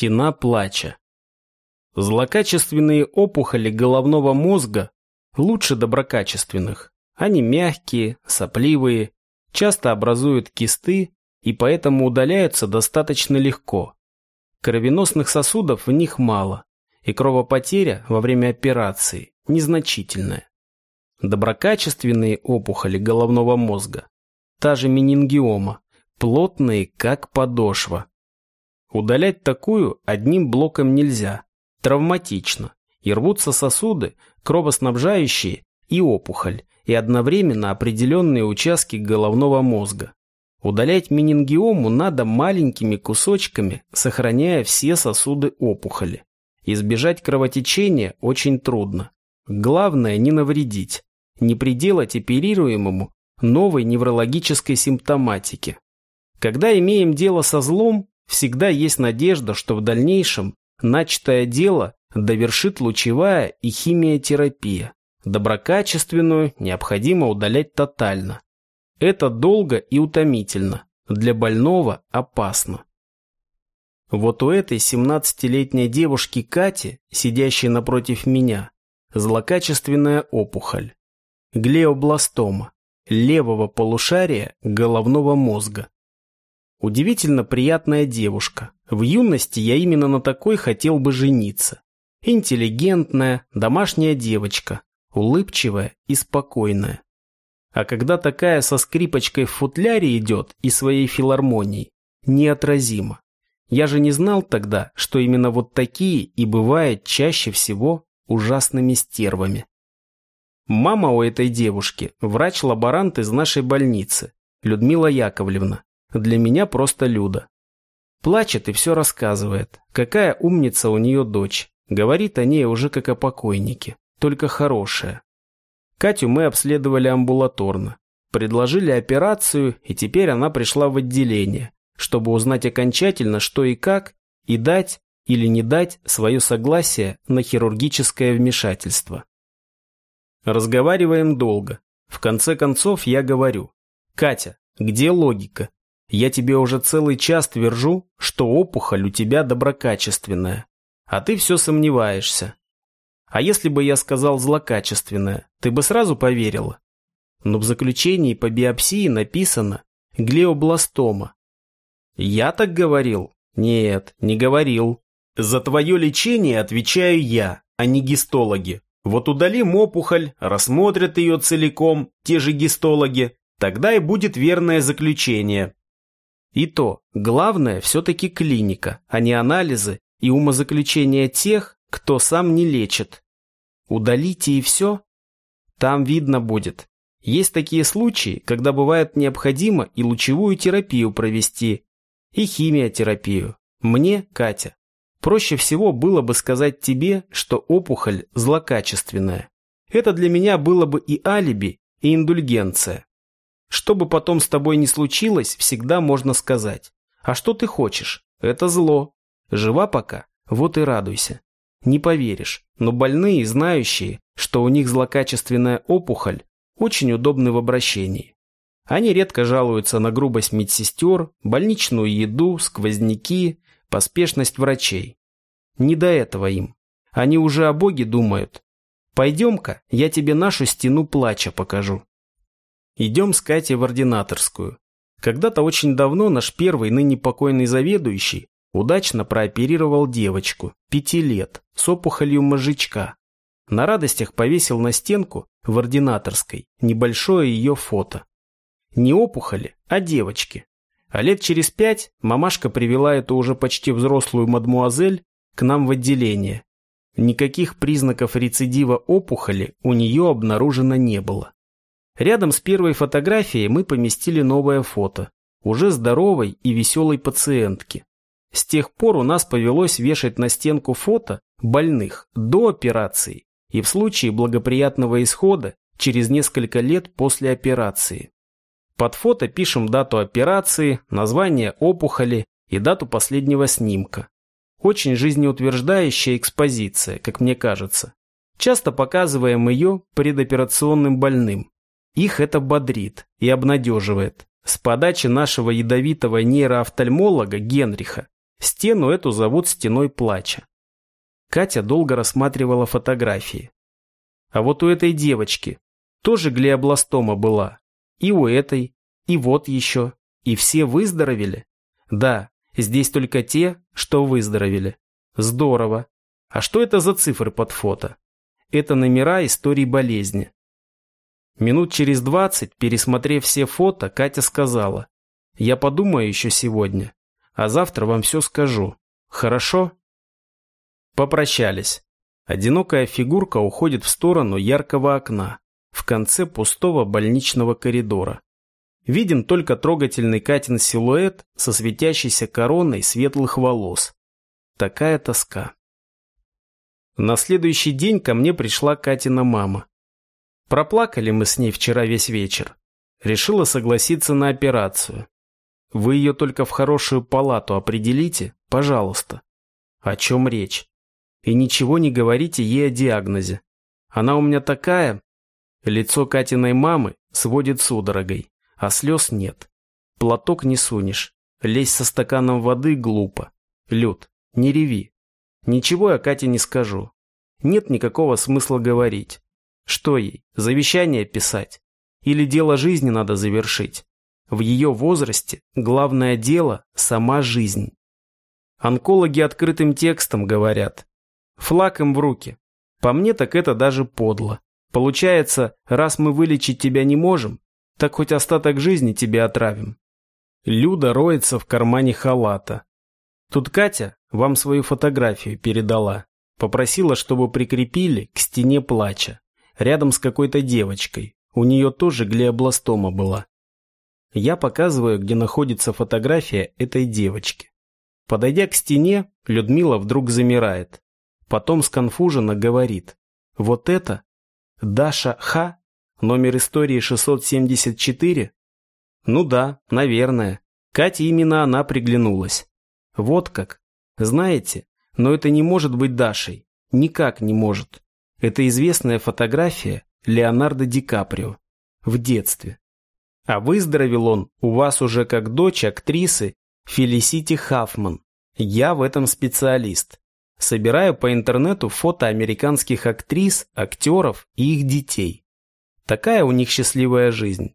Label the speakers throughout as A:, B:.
A: Стена плача. Злокачественные опухоли головного мозга лучше доброкачественных. Они мягкие, сопливые, часто образуют кисты и поэтому удаляются достаточно легко. Кровеносных сосудов в них мало, и кровопотеря во время операции незначительная. Доброкачественные опухоли головного мозга, та же менингиома, плотные, как подошва. Удалять такую одним блоком нельзя, травматично, и рвутся сосуды, кровоснабжающие и опухоль, и одновременно определенные участки головного мозга. Удалять менингиому надо маленькими кусочками, сохраняя все сосуды опухоли. Избежать кровотечения очень трудно. Главное не навредить, не приделать оперируемому новой неврологической симптоматики. Когда имеем дело со злом, всегда есть надежда, что в дальнейшем начатое дело довершит лучевая и химиотерапия. Доброкачественную необходимо удалять тотально. Это долго и утомительно, для больного опасно. Вот у этой 17-летней девушки Кати, сидящей напротив меня, злокачественная опухоль. Глеобластома, левого полушария головного мозга. Удивительно приятная девушка. В юности я именно на такой хотел бы жениться. Интеллигентная, домашняя девочка, улыбчивая и спокойная. А когда такая со скрипочкой в футляре идет и своей филармонией, неотразимо. Я же не знал тогда, что именно вот такие и бывают чаще всего ужасными стервами. Мама у этой девушки – врач-лаборант из нашей больницы, Людмила Яковлевна. Для меня просто Люда. Плачет и все рассказывает, какая умница у нее дочь. Говорит о ней уже как о покойнике, только хорошая. Катю мы обследовали амбулаторно. Предложили операцию, и теперь она пришла в отделение, чтобы узнать окончательно, что и как, и дать или не дать свое согласие на хирургическое вмешательство. Разговариваем долго. В конце концов я говорю, «Катя, где логика? Я тебе уже целый час твержу, что опухоль у тебя доброкачественная. А ты все сомневаешься. А если бы я сказал злокачественное, ты бы сразу поверила? Но в заключении по биопсии написано глиобластома. Я так говорил? Нет, не говорил. За твое лечение отвечаю я, а не гистологи. Вот удалим опухоль, рассмотрят ее целиком, те же гистологи, тогда и будет верное заключение. И то, главное все-таки клиника, а не анализы и умозаключения тех, кто сам не лечит. Удалите и все? Там видно будет. Есть такие случаи, когда бывает необходимо и лучевую терапию провести, и химиотерапию. Мне, Катя, проще всего было бы сказать тебе, что опухоль злокачественная. Это для меня было бы и алиби, и индульгенция. Что бы потом с тобой ни случилось, всегда можно сказать. А что ты хочешь? Это зло. Жива пока, вот и радуйся. Не поверишь, но больные, знающие, что у них злокачественная опухоль, очень удобны в обращении. Они редко жалуются на грубость медсестер, больничную еду, сквозняки, поспешность врачей. Не до этого им. Они уже о Боге думают. Пойдем-ка, я тебе нашу стену плача покажу. Идем с Катей в ординаторскую. Когда-то очень давно наш первый, ныне покойный заведующий, Удачно прооперировал девочку, пяти лет, с опухолью мозжечка. На радостях повесил на стенку в ординаторской небольшое ее фото. Не опухоли, а девочки. А лет через пять мамашка привела эту уже почти взрослую мадмуазель к нам в отделение. Никаких признаков рецидива опухоли у нее обнаружено не было. Рядом с первой фотографией мы поместили новое фото, уже здоровой и веселой пациентки. С тех пор у нас повелось вешать на стенку фото больных до операции и в случае благоприятного исхода через несколько лет после операции. Под фото пишем дату операции, название опухоли и дату последнего снимка. Очень жизнеутверждающая экспозиция, как мне кажется. Часто показываем ее предоперационным больным. Их это бодрит и обнадеживает. С подачи нашего ядовитого нейроофтальмолога Генриха Стену эту зовут стеной плача. Катя долго рассматривала фотографии. А вот у этой девочки тоже глиобластома была. И у этой, и вот еще. И все выздоровели? Да, здесь только те, что выздоровели. Здорово. А что это за цифры под фото? Это номера истории болезни. Минут через двадцать, пересмотрев все фото, Катя сказала. Я подумаю еще сегодня, а завтра вам все скажу. Хорошо? Попрощались. Одинокая фигурка уходит в сторону яркого окна, в конце пустого больничного коридора. Виден только трогательный Катин силуэт со светящейся короной светлых волос. Такая тоска. На следующий день ко мне пришла Катина мама. Проплакали мы с ней вчера весь вечер. Решила согласиться на операцию. Вы ее только в хорошую палату определите, пожалуйста. О чем речь? И ничего не говорите ей о диагнозе. Она у меня такая... Лицо Катиной мамы сводит судорогой, а слез нет. Платок не сунешь. Лезть со стаканом воды глупо. Люд, не реви. Ничего я Кате не скажу. Нет никакого смысла говорить. Что ей, завещание писать? Или дело жизни надо завершить? В ее возрасте главное дело – сама жизнь. Онкологи открытым текстом говорят. Флаг им в руки. По мне так это даже подло. Получается, раз мы вылечить тебя не можем, так хоть остаток жизни тебе отравим. Люда роется в кармане халата. Тут Катя вам свою фотографию передала. Попросила, чтобы прикрепили к стене плача. Рядом с какой-то девочкой. У нее тоже глиобластома была. Я показываю, где находится фотография этой девочки. Подойдя к стене, Людмила вдруг замирает. Потом сконфуженно говорит. Вот это? Даша Х? Номер истории 674? Ну да, наверное. Кате именно она приглянулась. Вот как. Знаете, но это не может быть Дашей. Никак не может. Это известная фотография Леонардо Ди Каприо. В детстве. А выздоровел он у вас уже как дочь актрисы Фелисити Хаффман. Я в этом специалист. Собираю по интернету фото американских актрис, актеров и их детей. Такая у них счастливая жизнь.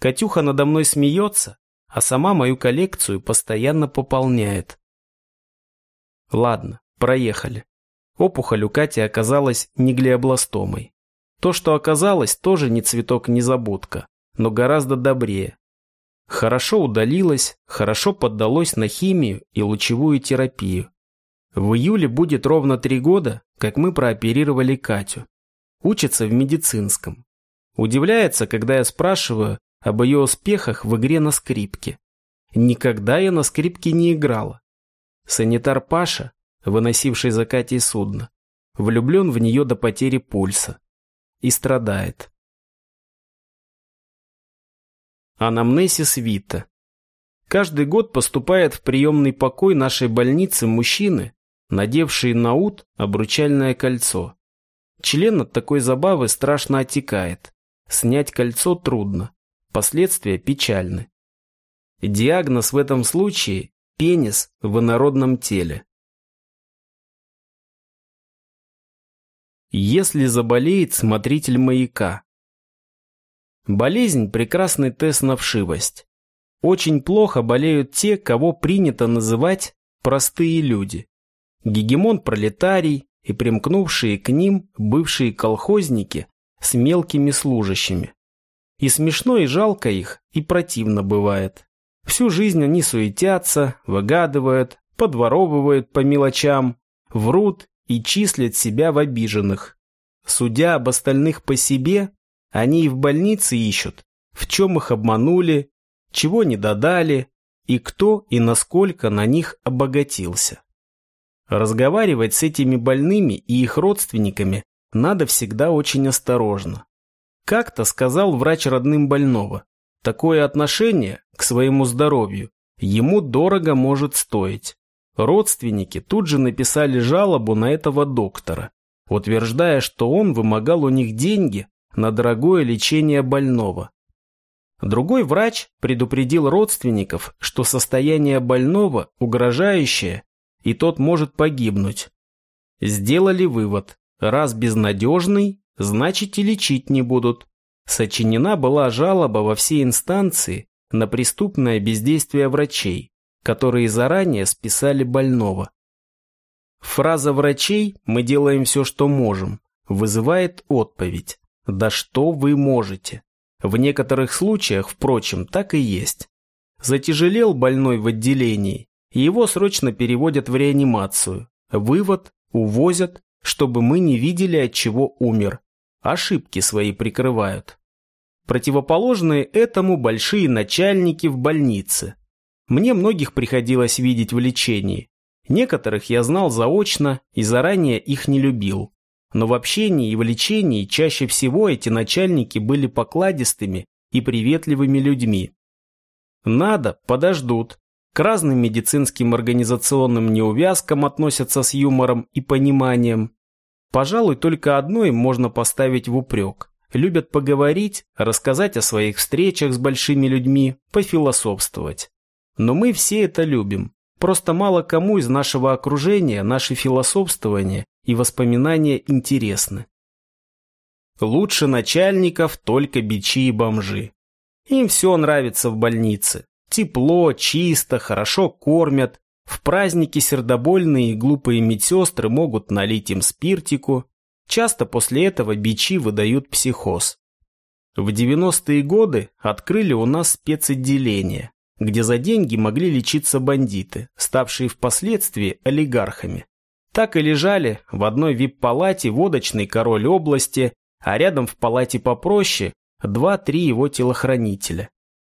A: Катюха надо мной смеется, а сама мою коллекцию постоянно пополняет. Ладно, проехали. Опухоль у Кати оказалась не глиобластомой. То, что оказалось, тоже не цветок незабудка, но гораздо добрее. Хорошо удалилось, хорошо поддалось на химию и лучевую терапию. В июле будет ровно три года, как мы прооперировали Катю. Учится в медицинском. Удивляется, когда я спрашиваю об ее успехах в игре на скрипке. Никогда я на скрипке не играла. Санитар Паша, выносивший за Катей судно, влюблен в нее до потери пульса. И страдает. Анамнесис Вита. Каждый год поступает в приемный покой нашей больницы мужчины, надевшие на ут обручальное кольцо. Член от такой забавы страшно отекает. Снять кольцо трудно. Последствия печальны. Диагноз в этом случае – пенис в инородном теле. Если заболеет смотритель маяка. Болезнь – прекрасный тест на вшивость. Очень плохо болеют те, кого принято называть простые люди гегемон-пролетарий и примкнувшие к ним бывшие колхозники с мелкими служащими. И смешно, и жалко их, и противно бывает. Всю жизнь они суетятся, выгадывают, подворовывают по мелочам, врут и числят себя в обиженных. Судя об остальных по себе, они и в больнице ищут, в чем их обманули, чего не додали, и кто и насколько на них обогатился. Разговаривать с этими больными и их родственниками надо всегда очень осторожно. Как-то сказал врач родным больного, такое отношение к своему здоровью ему дорого может стоить. Родственники тут же написали жалобу на этого доктора, утверждая, что он вымогал у них деньги на дорогое лечение больного. Другой врач предупредил родственников, что состояние больного угрожающее и тот может погибнуть. Сделали вывод. Раз безнадежный, значит и лечить не будут. Сочинена была жалоба во все инстанции на преступное бездействие врачей, которые заранее списали больного. Фраза врачей «мы делаем все, что можем» вызывает отповедь «да что вы можете?». В некоторых случаях, впрочем, так и есть. Затяжелел больной в отделении, его срочно переводят в реанимацию. Вывод – увозят, чтобы мы не видели, от чего умер. Ошибки свои прикрывают. Противоположные этому большие начальники в больнице. Мне многих приходилось видеть в лечении. Некоторых я знал заочно и заранее их не любил. Но в общении и в лечении чаще всего эти начальники были покладистыми и приветливыми людьми. Надо, подождут. К разным медицинским организационным неувязкам относятся с юмором и пониманием. Пожалуй, только одно им можно поставить в упрек. Любят поговорить, рассказать о своих встречах с большими людьми, пофилософствовать. Но мы все это любим. Просто мало кому из нашего окружения наши философствования и воспоминания интересны. Лучше начальников только бичи и бомжи. Им все нравится в больнице. Тепло, чисто, хорошо кормят. В праздники сердобольные и глупые медсестры могут налить им спиртику. Часто после этого бичи выдают психоз. В 90-е годы открыли у нас спецотделение где за деньги могли лечиться бандиты, ставшие впоследствии олигархами. Так и лежали в одной вип-палате водочный король области, а рядом в палате попроще два-три его телохранителя.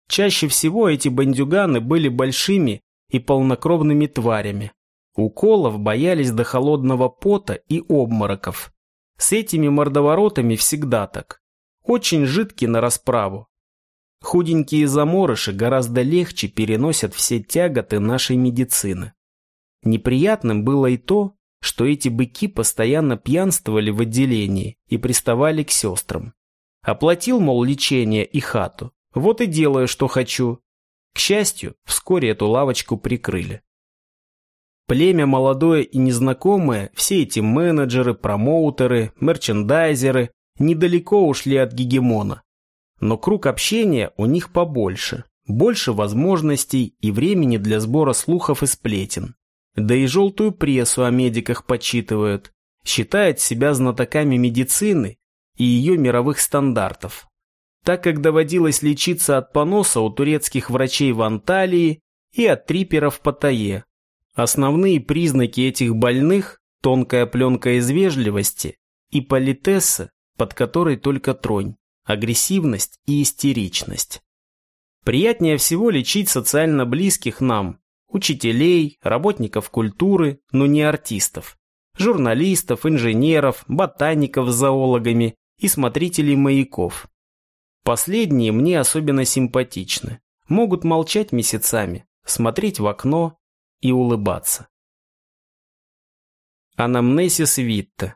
A: Чаще всего эти бандюганы были большими и полнокровными тварями. Уколов боялись до холодного пота и обмороков. С этими мордоворотами всегда так. Очень жидки на расправу, Худенькие заморыши гораздо легче переносят все тяготы нашей медицины. Неприятным было и то, что эти быки постоянно пьянствовали в отделении и приставали к сестрам. Оплатил, мол, лечение и хату. Вот и делаю, что хочу. К счастью, вскоре эту лавочку прикрыли. Племя молодое и незнакомое, все эти менеджеры, промоутеры, мерчендайзеры недалеко ушли от гегемона но круг общения у них побольше, больше возможностей и времени для сбора слухов и сплетен. Да и желтую прессу о медиках почитывают, считают себя знатоками медицины и ее мировых стандартов. Так как доводилось лечиться от поноса у турецких врачей в Анталии и от триперов в Паттайе. Основные признаки этих больных – тонкая пленка из вежливости и политесса, под которой только тронь агрессивность и истеричность. Приятнее всего лечить социально близких нам, учителей, работников культуры, но не артистов, журналистов, инженеров, ботаников с зоологами и смотрителей маяков. Последние мне особенно симпатичны. Могут молчать месяцами, смотреть в окно и улыбаться. Анамнесис Витта.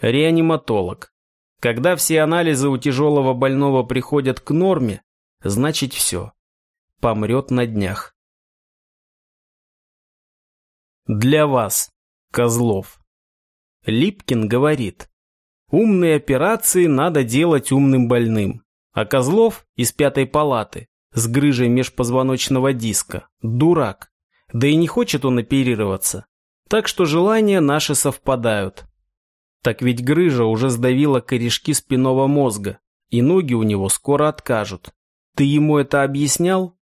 A: Реаниматолог. Когда все анализы у тяжелого больного приходят к норме, значит все. Помрет на днях. Для вас, Козлов. Липкин говорит, умные операции надо делать умным больным. А Козлов из пятой палаты, с грыжей межпозвоночного диска, дурак. Да и не хочет он оперироваться. Так что желания наши совпадают. Так ведь грыжа уже сдавила корешки спинного мозга, и ноги у него скоро откажут. Ты ему это объяснял?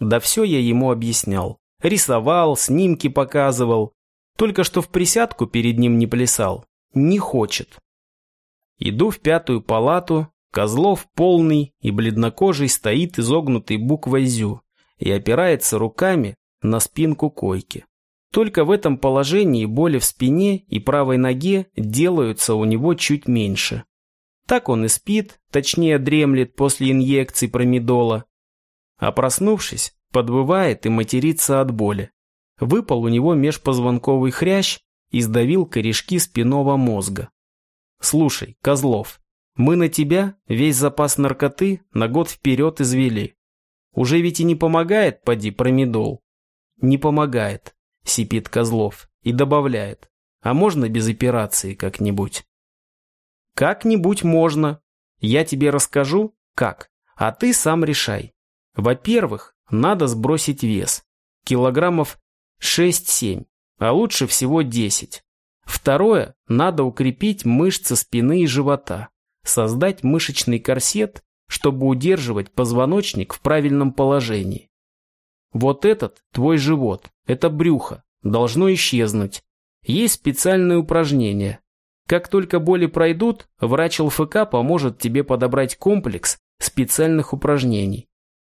A: Да все я ему объяснял. Рисовал, снимки показывал. Только что в присядку перед ним не плясал. Не хочет. Иду в пятую палату. Козлов полный и бледнокожий стоит изогнутой буквой «зю» и опирается руками на спинку койки. Только в этом положении боли в спине и правой ноге делаются у него чуть меньше. Так он и спит, точнее дремлет после инъекций промедола. А проснувшись, подвывает и матерится от боли. Выпал у него межпозвонковый хрящ и сдавил корешки спинного мозга. Слушай, Козлов, мы на тебя весь запас наркоты на год вперед извели. Уже ведь и не помогает, поди, промедол. Не помогает. Сипит Козлов и добавляет. А можно без операции как-нибудь? Как-нибудь можно. Я тебе расскажу, как, а ты сам решай. Во-первых, надо сбросить вес. Килограммов 6-7, а лучше всего 10. Второе, надо укрепить мышцы спины и живота, создать мышечный корсет, чтобы удерживать позвоночник в правильном положении. Вот этот, твой живот, это брюхо, должно исчезнуть. Есть специальные упражнения. Как только боли пройдут, врач ЛФК поможет тебе подобрать комплекс специальных упражнений.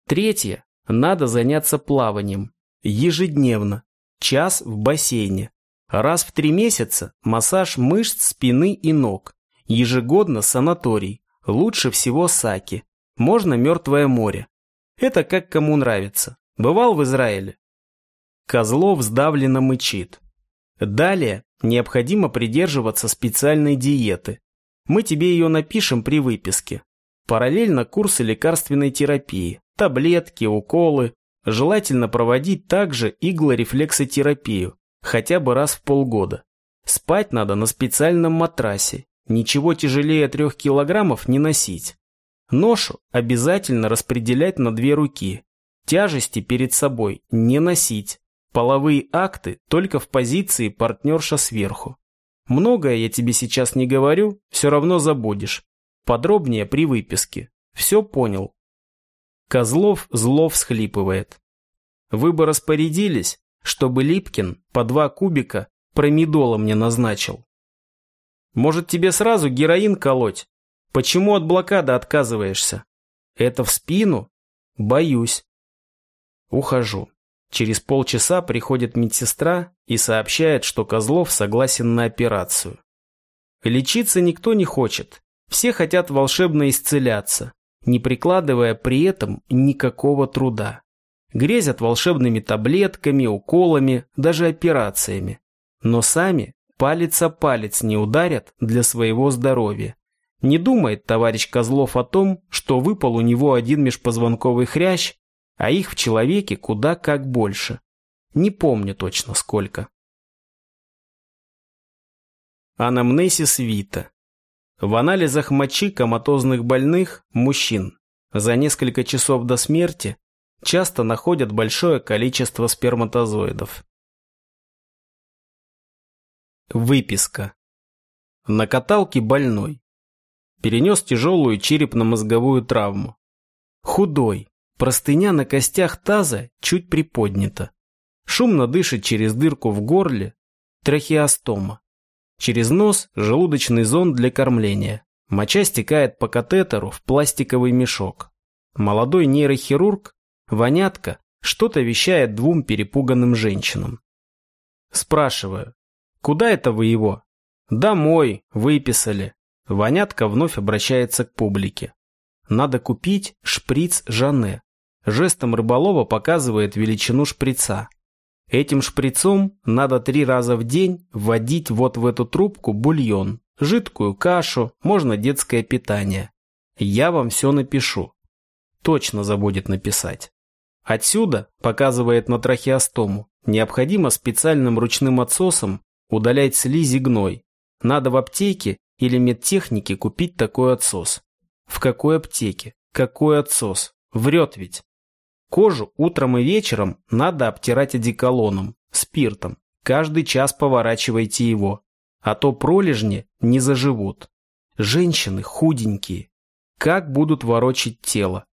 A: Третье, надо заняться плаванием. Ежедневно. Час в бассейне. Раз в три месяца массаж мышц спины и ног. Ежегодно санаторий. Лучше всего саки. Можно Мертвое море. Это как кому нравится. Бывал в Израиле? Козлов сдавленно мычит. Далее необходимо придерживаться специальной диеты. Мы тебе ее напишем при выписке. Параллельно курсы лекарственной терапии, таблетки, уколы. Желательно проводить также иглорефлексотерапию, хотя бы раз в полгода. Спать надо на специальном матрасе. Ничего тяжелее трех килограммов не носить. Ношу обязательно распределять на две руки. Тяжести перед собой не носить. Половые акты только в позиции партнерша сверху. Многое я тебе сейчас не говорю, все равно забудешь. Подробнее при выписке. Все понял. Козлов зло всхлипывает. Вы бы распорядились, чтобы Липкин по два кубика промедола мне назначил. Может тебе сразу героин колоть? Почему от блокады отказываешься? Это в спину? Боюсь. Ухожу. Через полчаса приходит медсестра и сообщает, что Козлов согласен на операцию. Лечиться никто не хочет. Все хотят волшебно исцеляться, не прикладывая при этом никакого труда. Грезят волшебными таблетками, уколами, даже операциями. Но сами палец о палец не ударят для своего здоровья. Не думает товарищ Козлов о том, что выпал у него один межпозвонковый хрящ, а их в человеке куда как больше. Не помню точно сколько. Анамнесис Вита. В анализах мочи коматозных больных, мужчин, за несколько часов до смерти часто находят большое количество сперматозоидов. Выписка. На каталке больной. Перенес тяжелую черепно-мозговую травму. Худой, Простыня на костях таза чуть приподнята. Шумно дышит через дырку в горле, трахеостома. Через нос желудочный зонд для кормления. Моча стекает по катетеру в пластиковый мешок. Молодой нейрохирург, вонятка, что-то вещает двум перепуганным женщинам. Спрашиваю, куда это вы его? Домой, выписали. Вонятка вновь обращается к публике. Надо купить шприц Жанне. Жестом рыболова показывает величину шприца. Этим шприцом надо три раза в день вводить вот в эту трубку бульон, жидкую кашу, можно детское питание. Я вам все напишу. Точно забудет написать. Отсюда, показывает на трахеостому, необходимо специальным ручным отсосом удалять слизи гной. Надо в аптеке или медтехнике купить такой отсос. В какой аптеке? Какой отсос? Врет ведь. Кожу утром и вечером надо обтирать одеколоном, спиртом. Каждый час поворачивайте его, а то пролежни не заживут. Женщины худенькие. Как будут ворочить тело?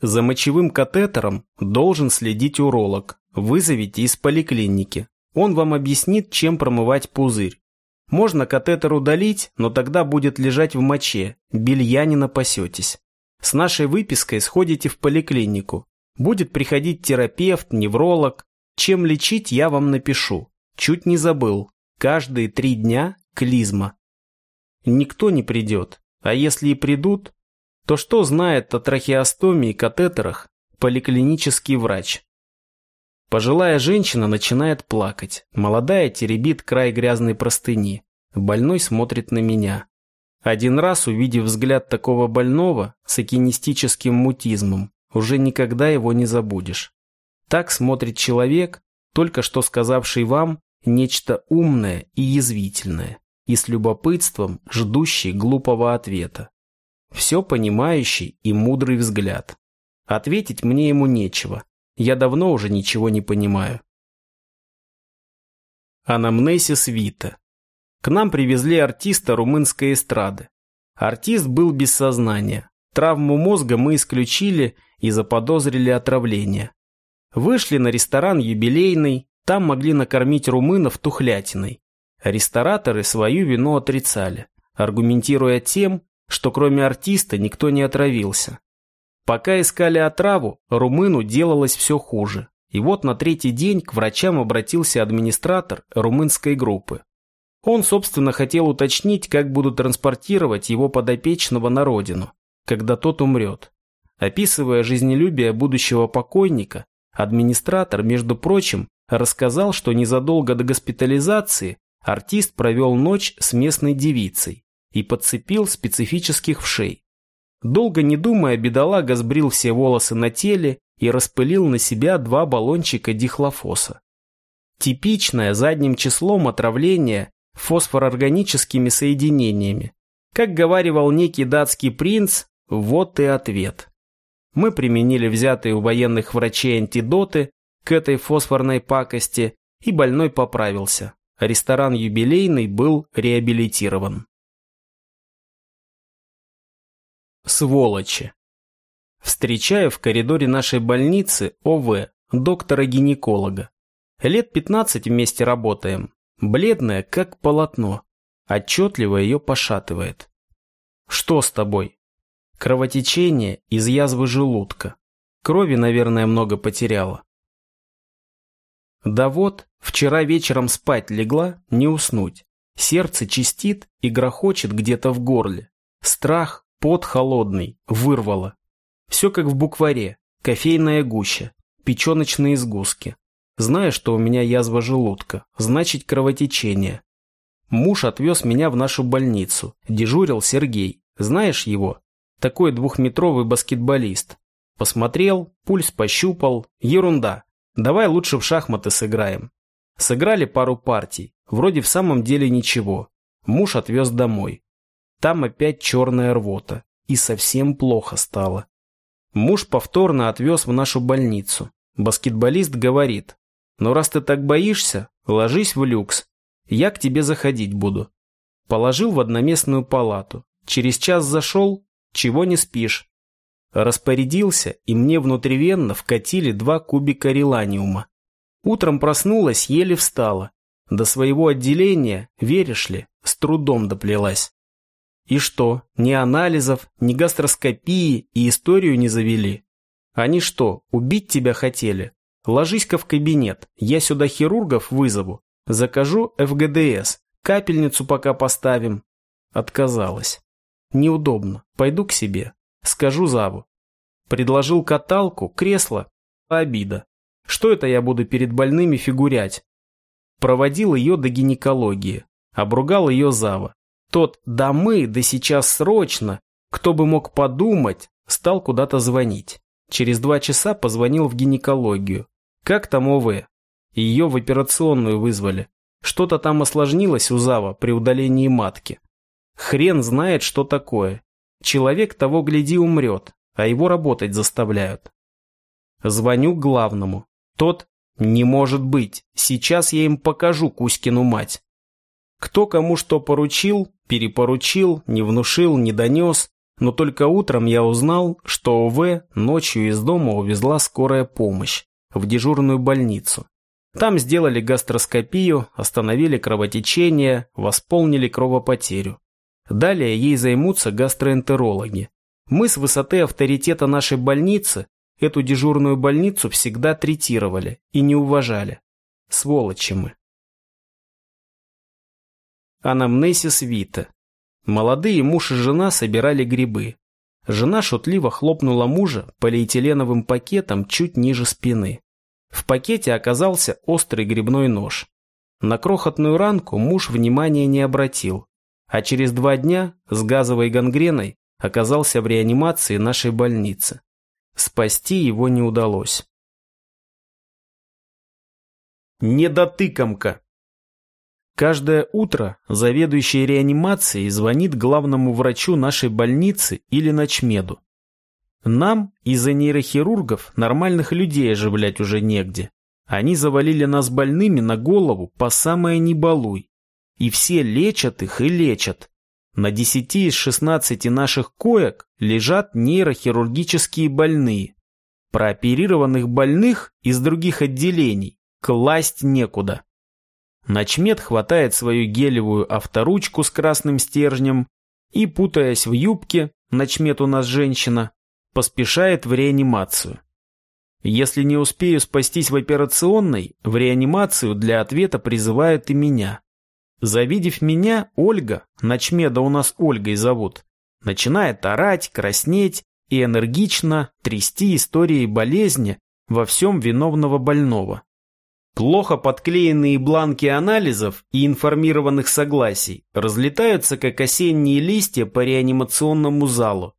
A: За мочевым катетером должен следить уролог. Вызовите из поликлиники. Он вам объяснит, чем промывать пузырь. Можно катетер удалить, но тогда будет лежать в моче, белья не напасетесь. С нашей выпиской сходите в поликлинику. Будет приходить терапевт, невролог. Чем лечить, я вам напишу. Чуть не забыл. Каждые три дня клизма. Никто не придет. А если и придут, то что знает о трахеостомии и катетерах поликлинический врач? Пожилая женщина начинает плакать. Молодая теребит край грязной простыни. Больной смотрит на меня. Один раз, увидев взгляд такого больного с акинистическим мутизмом, уже никогда его не забудешь. Так смотрит человек, только что сказавший вам нечто умное и язвительное, и с любопытством ждущий глупого ответа. Все понимающий и мудрый взгляд. Ответить мне ему нечего. Я давно уже ничего не понимаю. Анамнесис Вита. К нам привезли артиста румынской эстрады. Артист был без сознания. Травму мозга мы исключили и заподозрили отравление. Вышли на ресторан юбилейный, там могли накормить румынов тухлятиной. Рестораторы свою вину отрицали, аргументируя тем, что кроме артиста никто не отравился. Пока искали отраву, румыну делалось все хуже. И вот на третий день к врачам обратился администратор румынской группы. Он, собственно, хотел уточнить, как будут транспортировать его подопечного на родину, когда тот умрет. Описывая жизнелюбие будущего покойника, администратор, между прочим, рассказал, что незадолго до госпитализации артист провел ночь с местной девицей и подцепил специфических вшей. Долго не думая, бедолага сбрил все волосы на теле и распылил на себя два баллончика дихлофоса. Типичное задним числом отравление фосфорорганическими соединениями. Как говаривал некий датский принц, вот и ответ. Мы применили взятые у военных врачей антидоты к этой фосфорной пакости, и больной поправился. Ресторан юбилейный был реабилитирован. Сволочи. Встречаю в коридоре нашей больницы ОВ, доктора-гинеколога. Лет 15 вместе работаем. Бледная, как полотно. Отчетливо ее пошатывает. Что с тобой? Кровотечение из язвы желудка. Крови, наверное, много потеряла. Да вот, вчера вечером спать легла, не уснуть. Сердце чистит и грохочет где-то в горле. Страх, пот холодный, вырвало. Все как в букваре. Кофейная гуща, печеночные сгустки. Зная, что у меня язва желудка, значит кровотечение. Муж отвез меня в нашу больницу. Дежурил Сергей. Знаешь его? Такой двухметровый баскетболист. Посмотрел, пульс пощупал. Ерунда. Давай лучше в шахматы сыграем. Сыграли пару партий. Вроде в самом деле ничего. Муж отвез домой. Там опять черная рвота. И совсем плохо стало. Муж повторно отвез в нашу больницу. Баскетболист говорит, «Ну раз ты так боишься, ложись в люкс. Я к тебе заходить буду». Положил в одноместную палату. Через час зашел, чего не спишь. Распорядился, и мне внутривенно вкатили два кубика реланиума. Утром проснулась, еле встала. До своего отделения, веришь ли, с трудом доплелась. И что, ни анализов, ни гастроскопии и историю не завели? Они что, убить тебя хотели? Ложись-ка в кабинет, я сюда хирургов вызову. Закажу ФГДС, капельницу пока поставим. Отказалась. Неудобно, пойду к себе. Скажу Заву. Предложил каталку, кресло. Обида. Что это я буду перед больными фигурять? Проводил ее до гинекологии. Обругал ее Зава. Тот «да мы, да сейчас срочно», кто бы мог подумать, стал куда-то звонить. Через два часа позвонил в гинекологию. Как там ОВ? Ее в операционную вызвали. Что-то там осложнилось у Зава при удалении матки. Хрен знает, что такое. Человек того гляди умрет, а его работать заставляют. Звоню главному. Тот «Не может быть, сейчас я им покажу Кузькину мать». Кто кому что поручил, перепоручил, не внушил, не донес, но только утром я узнал, что ОВ ночью из дома увезла скорая помощь в дежурную больницу. Там сделали гастроскопию, остановили кровотечение, восполнили кровопотерю. Далее ей займутся гастроэнтерологи. Мы с высоты авторитета нашей больницы эту дежурную больницу всегда третировали и не уважали. Сволочи мы. Анамнесис Вита. Молодые муж и жена собирали грибы. Жена шутливо хлопнула мужа полиэтиленовым пакетом чуть ниже спины. В пакете оказался острый грибной нож. На крохотную ранку муж внимания не обратил, а через два дня с газовой гангреной оказался в реанимации нашей больницы. Спасти его не удалось. недотыкомка. Каждое утро заведующий реанимацией звонит главному врачу нашей больницы или ночмеду. Нам, из-за нейрохирургов, нормальных людей оживлять уже негде. Они завалили нас больными на голову по самое не балуй. И все лечат их и лечат. На 10 из 16 наших коек лежат нейрохирургические больные. Прооперированных больных из других отделений класть некуда. Начмет хватает свою гелевую авторучку с красным стержнем и, путаясь в юбке, начмет у нас женщина, поспешает в реанимацию. Если не успею спастись в операционной, в реанимацию для ответа призывают и меня. Завидев меня, Ольга, начмеда у нас Ольгой зовут, начинает орать, краснеть и энергично трясти историей болезни во всем виновного больного. Плохо подклеенные бланки анализов и информированных согласий разлетаются, как осенние листья по реанимационному залу.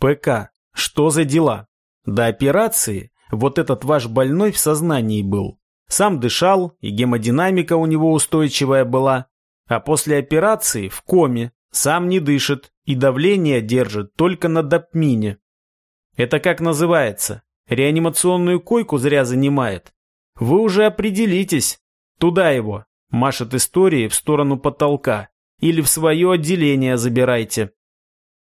A: ПК, что за дела? До операции вот этот ваш больной в сознании был. Сам дышал, и гемодинамика у него устойчивая была. А после операции в коме, сам не дышит и давление держит только на допмине. Это как называется? Реанимационную койку зря занимает. Вы уже определитесь. Туда его. Машет истории в сторону потолка. Или в свое отделение забирайте.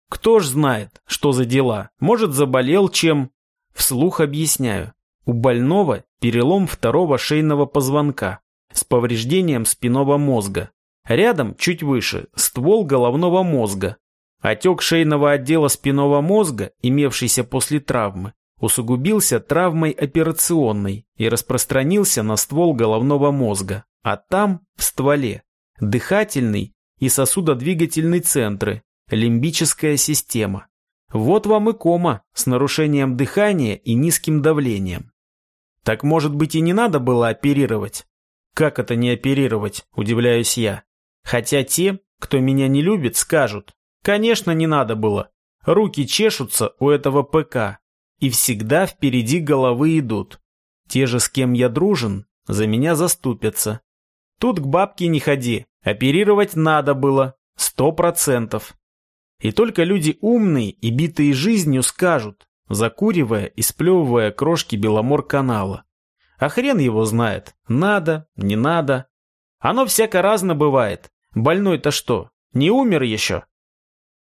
A: Кто ж знает, что за дела. Может, заболел чем. Вслух объясняю. У больного перелом второго шейного позвонка с повреждением спинного мозга. Рядом, чуть выше, ствол головного мозга. Отек шейного отдела спинного мозга, имевшийся после травмы, усугубился травмой операционной и распространился на ствол головного мозга, а там, в стволе, дыхательный и сосудодвигательный центры, лимбическая система. Вот вам и кома с нарушением дыхания и низким давлением. Так может быть и не надо было оперировать? Как это не оперировать, удивляюсь я. Хотя те, кто меня не любит, скажут. Конечно, не надо было. Руки чешутся у этого ПК. И всегда впереди головы идут. Те же, с кем я дружен, за меня заступятся. Тут к бабке не ходи. Оперировать надо было. Сто процентов. И только люди умные и битые жизнью скажут, закуривая и сплевывая крошки Беломор-канала. А хрен его знает, надо, не надо. Оно всяко разно бывает. Больной-то что, не умер еще?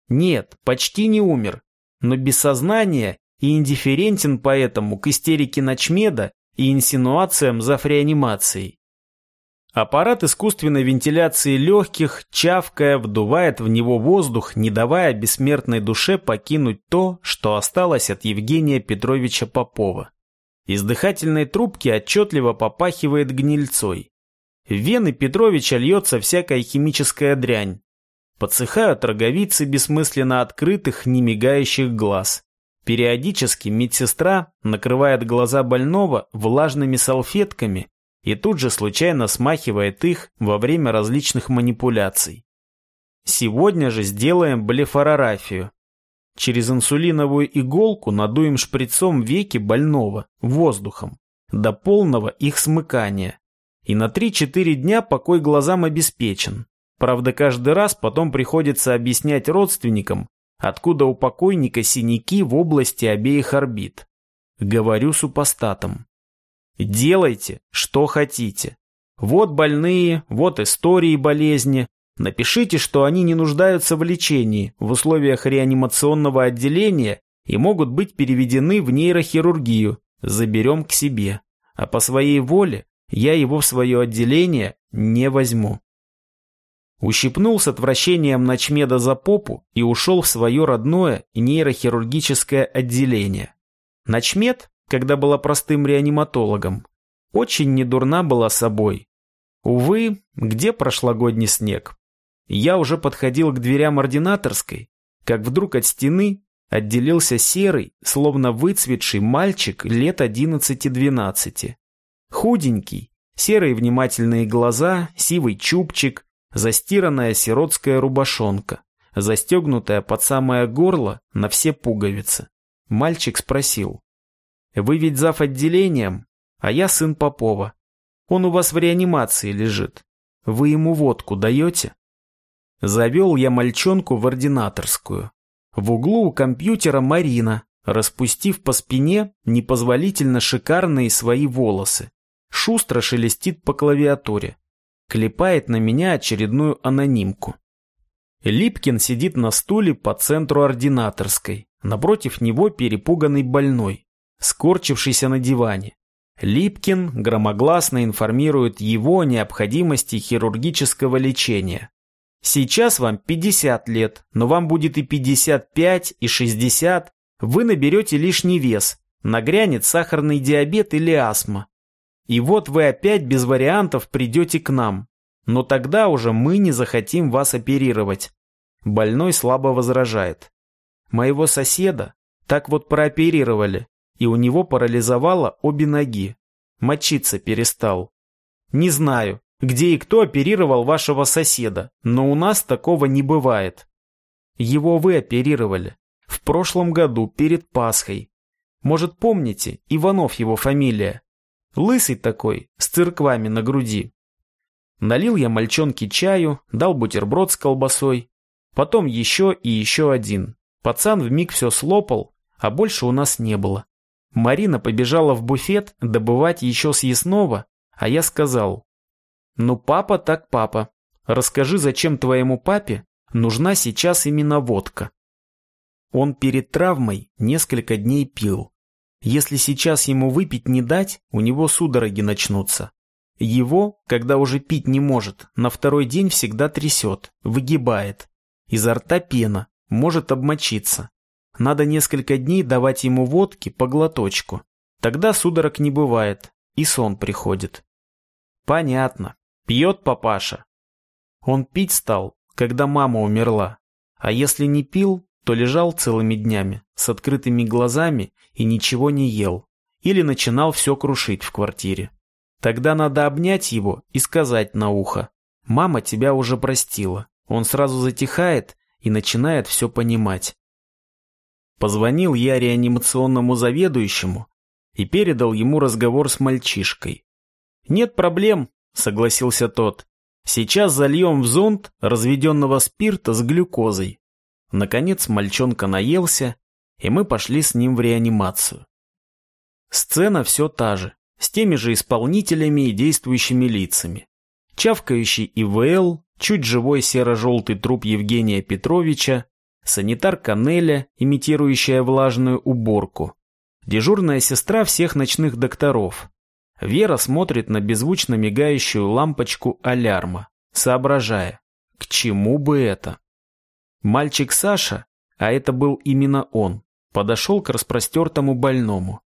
A: Нет, почти не умер, но без сознания и индифферентен поэтому к истерике ночмеда и инсинуациям за реанимацией. Аппарат искусственной вентиляции легких, чавкая, вдувает в него воздух, не давая бессмертной душе покинуть то, что осталось от Евгения Петровича Попова. Из дыхательной трубки отчетливо попахивает гнильцой. В вены Петровича льется всякая химическая дрянь. Подсыхают роговицы бессмысленно открытых, немигающих глаз. Периодически медсестра накрывает глаза больного влажными салфетками и тут же случайно смахивает их во время различных манипуляций. Сегодня же сделаем блефорографию. Через инсулиновую иголку надуем шприцом веки больного воздухом до полного их смыкания. И на 3-4 дня покой глазам обеспечен. Правда, каждый раз потом приходится объяснять родственникам, откуда у покойника синяки в области обеих орбит. Говорю супостатам. Делайте, что хотите. Вот больные, вот истории болезни. Напишите, что они не нуждаются в лечении в условиях реанимационного отделения и могут быть переведены в нейрохирургию. Заберем к себе. А по своей воле я его в свое отделение не возьму. Ущипнул с отвращением ночмеда за попу и ушел в свое родное нейрохирургическое отделение. Ночмед когда была простым реаниматологом. Очень недурна была собой. Увы, где прошлогодний снег? Я уже подходил к дверям ординаторской, как вдруг от стены отделился серый, словно выцветший мальчик лет одиннадцати-двенадцати. Худенький, серые внимательные глаза, сивый чубчик, застиранная сиротская рубашонка, застегнутая под самое горло на все пуговицы. Мальчик спросил. Вы ведь зав. отделением, а я сын Попова. Он у вас в реанимации лежит. Вы ему водку даете?» Завел я мальчонку в ординаторскую. В углу у компьютера Марина, распустив по спине непозволительно шикарные свои волосы. Шустро шелестит по клавиатуре. Клепает на меня очередную анонимку. Липкин сидит на стуле по центру ординаторской. Напротив него перепуганный больной, скорчившийся на диване. Липкин громогласно информирует его о необходимости хирургического лечения. Сейчас вам 50 лет, но вам будет и 55, и 60. Вы наберете лишний вес, нагрянет сахарный диабет или астма. И вот вы опять без вариантов придете к нам. Но тогда уже мы не захотим вас оперировать. Больной слабо возражает. Моего соседа так вот прооперировали, и у него парализовало обе ноги. Мочиться перестал. Не знаю, где и кто оперировал вашего соседа, но у нас такого не бывает. Его вы оперировали. В прошлом году, перед Пасхой. Может, помните, Иванов его фамилия. Лысый такой, с церквами на груди. Налил я мальчонке чаю, дал бутерброд с колбасой. Потом еще и еще один. Пацан вмиг все слопал, а больше у нас не было. Марина побежала в буфет добывать еще съестного, а я сказал, «Ну, папа так папа. Расскажи, зачем твоему папе нужна сейчас именно водка?» Он перед травмой несколько дней пил. Если сейчас ему выпить не дать, у него судороги начнутся. Его, когда уже пить не может, на второй день всегда трясет, выгибает. Изо рта пена, может обмочиться. Надо несколько дней давать ему водки по глоточку. Тогда судорог не бывает, и сон приходит. Понятно. Пьет папаша. Он пить стал, когда мама умерла. А если не пил, то лежал целыми днями, с открытыми глазами и ничего не ел. Или начинал все крушить в квартире. Тогда надо обнять его и сказать на ухо. «Мама тебя уже простила». Он сразу затихает и начинает все понимать. Позвонил я реанимационному заведующему и передал ему разговор с мальчишкой. «Нет проблем», — согласился тот. «Сейчас зальем в зонд разведенного спирта с глюкозой». Наконец мальчонка наелся, и мы пошли с ним в реанимацию. Сцена все та же, с теми же исполнителями и действующими лицами. Чавкающий ИВЛ, чуть живой серо-желтый труп Евгения Петровича, санитар Канеля, имитирующая влажную уборку, дежурная сестра всех ночных докторов. Вера смотрит на беззвучно мигающую лампочку алярма, соображая, к чему бы это. Мальчик Саша, а это был именно он, подошел к распростертому больному.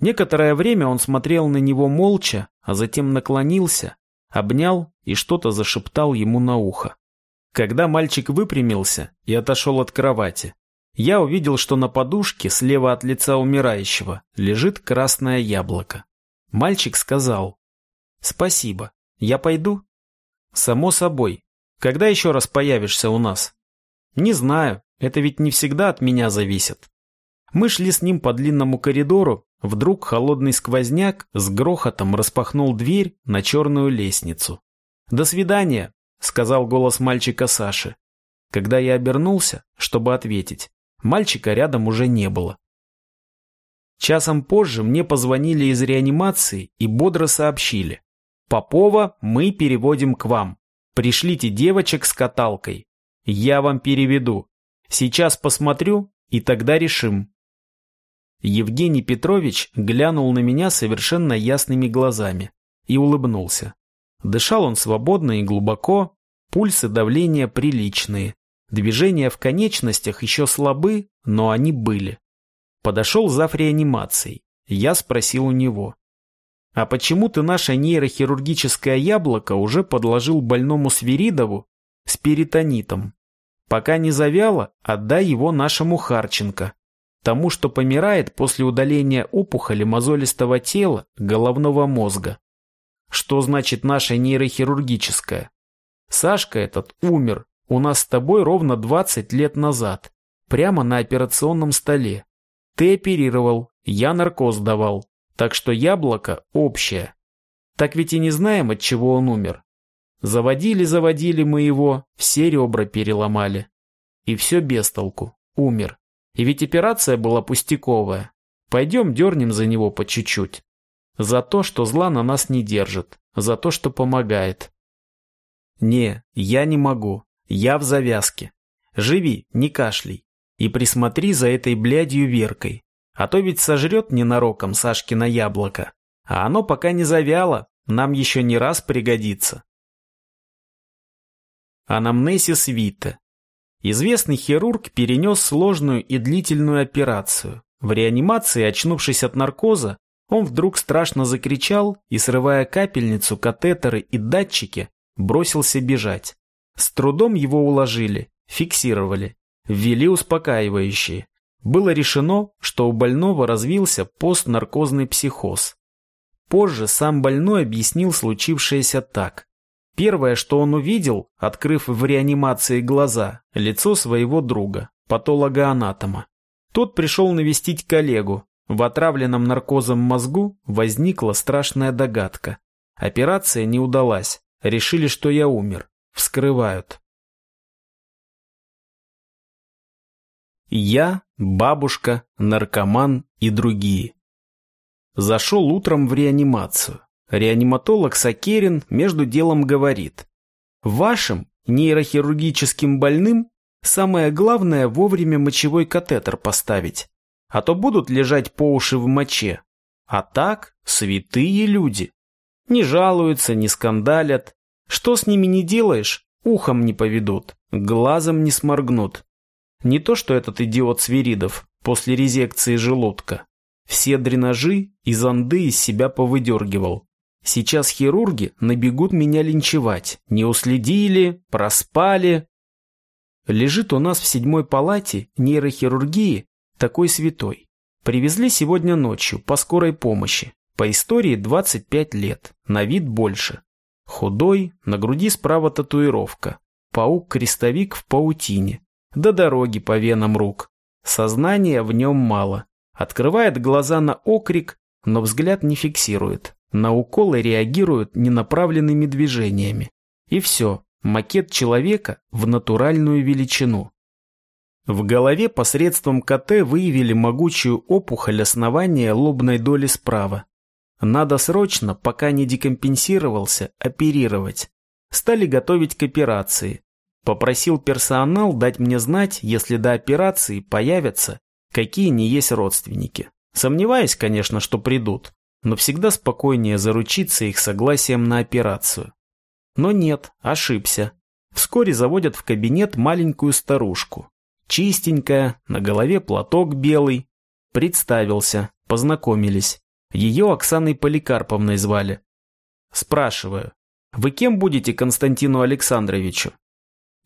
A: Некоторое время он смотрел на него молча, а затем наклонился, обнял и что-то зашептал ему на ухо. Когда мальчик выпрямился и отошел от кровати, я увидел, что на подушке слева от лица умирающего лежит красное яблоко. Мальчик сказал «Спасибо, я пойду?» «Само собой. Когда еще раз появишься у нас?» «Не знаю, это ведь не всегда от меня зависит». Мы шли с ним по длинному коридору, вдруг холодный сквозняк с грохотом распахнул дверь на черную лестницу. «До свидания», — сказал голос мальчика Саши. Когда я обернулся, чтобы ответить, мальчика рядом уже не было. Часом позже мне позвонили из реанимации и бодро сообщили. «Попова мы переводим к вам. Пришлите девочек с каталкой. Я вам переведу. Сейчас посмотрю, и тогда решим». Евгений Петрович глянул на меня совершенно ясными глазами и улыбнулся. Дышал он свободно и глубоко, пульс и давление приличные. Движения в конечностях еще слабы, но они были. Подошел зав. реанимацией. Я спросил у него. «А почему ты наше нейрохирургическое яблоко уже подложил больному Свиридову с перитонитом? Пока не завяло, отдай его нашему Харченко, тому, что помирает после удаления опухоли мозолистого тела головного мозга. Что значит наше нейрохирургическое? Сашка этот умер у нас с тобой ровно 20 лет назад, прямо на операционном столе. Ты оперировал, я наркоз давал, так что яблоко общее. Так ведь и не знаем, от чего он умер. Заводили-заводили мы его, все ребра переломали. И все без толку, умер. И ведь операция была пустяковая. Пойдем дернем за него по чуть-чуть. За то, что зла на нас не держит, за то, что помогает. Не, я не могу, я в завязке. Живи, не кашляй. И присмотри за этой блядью Веркой. А то ведь сожрет ненароком Сашкино яблоко. А оно пока не завяло, нам еще не раз пригодится. Анамнесис Вита. Известный хирург перенес сложную и длительную операцию. В реанимации, очнувшись от наркоза, он вдруг страшно закричал и, срывая капельницу, катетеры и датчики, бросился бежать. С трудом его уложили, фиксировали, ввели успокаивающие. Было решено, что у больного развился постнаркозный психоз. Позже сам больной объяснил случившееся так. Первое, что он увидел, открыв в реанимации глаза, лицо своего друга, патолога-анатома. Тот пришел навестить коллегу. В отравленном наркозом мозгу возникла страшная догадка. Операция не удалась. Решили, что я умер. Вскрывают. Я, бабушка, наркоман и другие. Зашел утром в реанимацию. Реаниматолог Сакерин между делом говорит. Вашим нейрохирургическим больным самое главное вовремя мочевой катетер поставить, а то будут лежать по уши в моче. А так святые люди. Не жалуются, не скандалят. Что с ними не делаешь, ухом не поведут, глазом не сморгнут. Не то, что этот идиот Свиридов после резекции желудка. Все дренажи и зонды из себя повыдергивал. Сейчас хирурги набегут меня линчевать. Не уследили, проспали. Лежит у нас в седьмой палате нейрохирургии такой святой. Привезли сегодня ночью по скорой помощи. По истории 25 лет, на вид больше. Худой, на груди справа татуировка. Паук-крестовик в паутине. До дороги по венам рук. Сознания в нем мало. Открывает глаза на окрик, но взгляд не фиксирует. На уколы реагируют ненаправленными движениями. И все, макет человека в натуральную величину. В голове посредством КТ выявили могучую опухоль основания лобной доли справа. Надо срочно, пока не декомпенсировался, оперировать. Стали готовить к операции. Попросил персонал дать мне знать, если до операции появятся, какие не есть родственники. Сомневаюсь, конечно, что придут но всегда спокойнее заручиться их согласием на операцию. Но нет, ошибся. Вскоре заводят в кабинет маленькую старушку. Чистенькая, на голове платок белый. Представился, познакомились. Ее Оксаной Поликарповной звали. Спрашиваю, вы кем будете Константину Александровичу?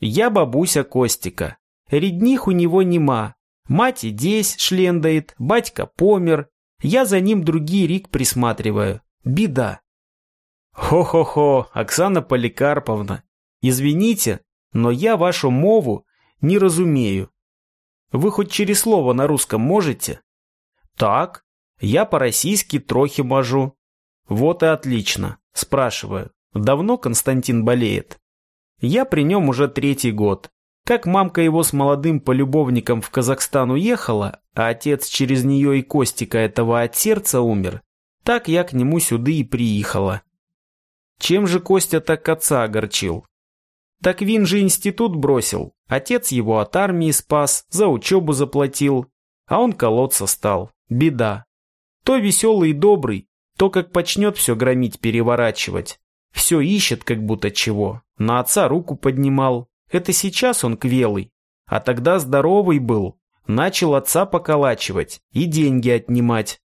A: Я бабуся Костика. Редних у него нема. Мать здесь шлендает, батька помер, я за ним другие рик присматриваю. Беда. Хо-хо-хо, Оксана Поликарповна. Извините, но я вашу мову не разумею. Вы хоть через слово на русском можете? Так, я по-российски трохи можу. Вот и отлично. Спрашиваю, давно Константин болеет? Я при нем уже третий год. Как мамка его с молодым полюбовником в Казахстан уехала, а отец через нее и Костика этого от сердца умер, так я к нему сюда и приехала. Чем же Костя так отца огорчил? Так Вин же институт бросил, отец его от армии спас, за учебу заплатил, а он колоться стал. Беда. То веселый и добрый, то как почнет все громить, переворачивать. Все ищет как будто чего. На отца руку поднимал, это сейчас он квелый, а тогда здоровый был, начал отца поколачивать и деньги отнимать.